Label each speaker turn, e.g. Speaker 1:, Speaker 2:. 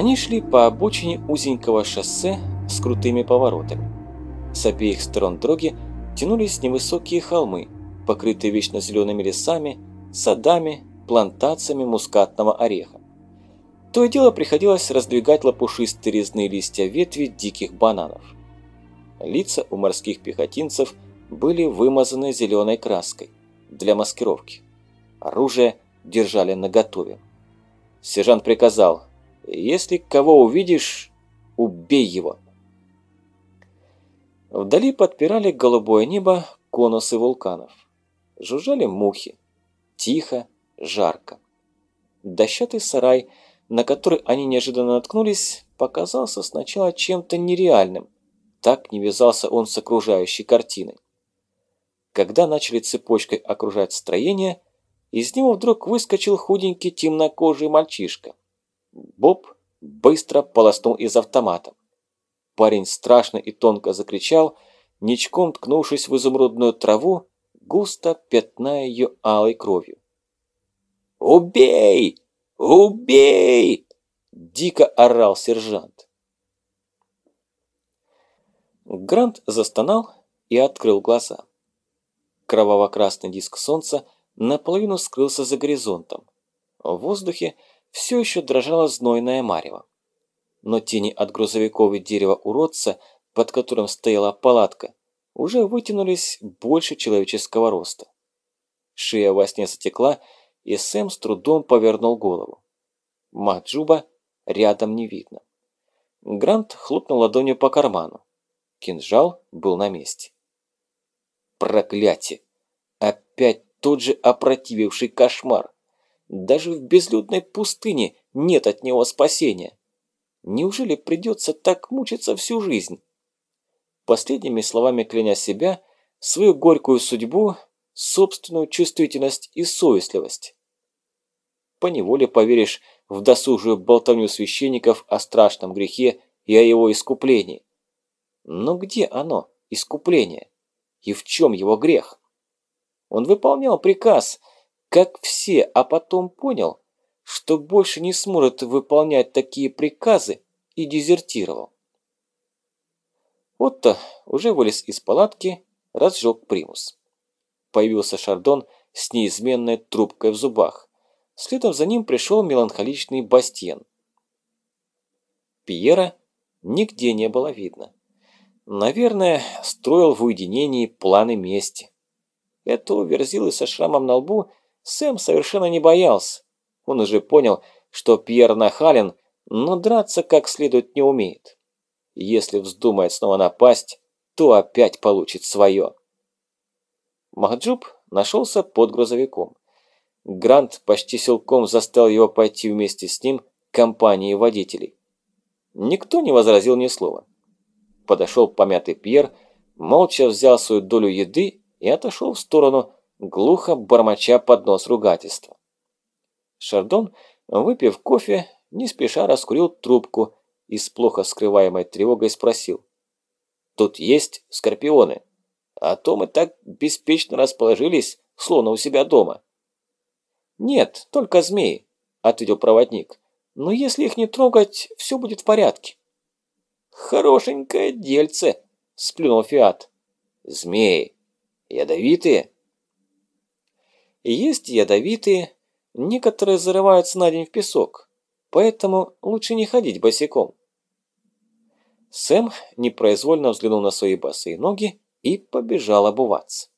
Speaker 1: Они шли по обочине узенького шоссе с крутыми поворотами. С обеих сторон дороги тянулись невысокие холмы, покрытые вечно зелеными лесами, садами, плантациями мускатного ореха. То и дело приходилось раздвигать лопушистые резные листья ветви диких бананов. Лица у морских пехотинцев были вымазаны зеленой краской для маскировки. Оружие держали наготове. Сержант приказал, если кого увидишь, убей его. Вдали подпирали голубое небо конусы вулканов. Жужжали мухи. Тихо, жарко. Дощатый сарай, на который они неожиданно наткнулись, показался сначала чем-то нереальным. Так не вязался он с окружающей картиной. Когда начали цепочкой окружать строение, из него вдруг выскочил худенький темнокожий мальчишка. Боб быстро полоснул из автомата. Парень страшно и тонко закричал, ничком ткнувшись в изумрудную траву, густо пятная ее алой кровью. «Убей! Убей!» – дико орал сержант. Грант застонал и открыл глаза. Кроваво-красный диск солнца наполовину скрылся за горизонтом. В воздухе все еще дрожала знойная марево но тени от грузовиков и дерева уродца, под которым стояла палатка, уже вытянулись больше человеческого роста. Шея во сне затекла, и Сэм с трудом повернул голову. Махджуба рядом не видно. Грант хлопнул ладонью по карману. Кинжал был на месте. Проклятие! Опять тот же опротививший кошмар. Даже в безлюдной пустыне нет от него спасения. Неужели придется так мучиться всю жизнь? Последними словами кляня себя, свою горькую судьбу, собственную чувствительность и совестливость. Поневоле поверишь в досужую болтовню священников о страшном грехе и о его искуплении. Но где оно, искупление? И в чем его грех? Он выполнял приказ, как все, а потом понял, что больше не сможет выполнять такие приказы и дезертировал. Отто уже вылез из палатки, разжег примус. Появился Шардон с неизменной трубкой в зубах. Следом за ним пришел меланхоличный Бастиен. Пьера нигде не было видно. Наверное, строил в уединении планы мести. Этого верзилы со шрамом на лбу Сэм совершенно не боялся. Он уже понял, что Пьер нахален, но драться как следует не умеет. Если вздумает снова напасть, то опять получит свое. Махджуб нашелся под грузовиком. Грант почти силком заставил его пойти вместе с ним к компании водителей. Никто не возразил ни слова. Подошел помятый Пьер, молча взял свою долю еды и отошел в сторону, глухо бормоча под нос ругательства. Шардон, выпив кофе, не спеша раскурил трубку и с плохо скрываемой тревогой спросил. «Тут есть скорпионы, а то мы так беспечно расположились, словно у себя дома». «Нет, только змеи», – ответил проводник. «Но если их не трогать, все будет в порядке». «Хорошенькое дельце», – сплюнул Фиат. «Змеи. Ядовитые?» «Есть ядовитые, Некоторые зарываются на день в песок, поэтому лучше не ходить босиком. Сэм непроизвольно взглянул на свои босые ноги и побежал обуваться.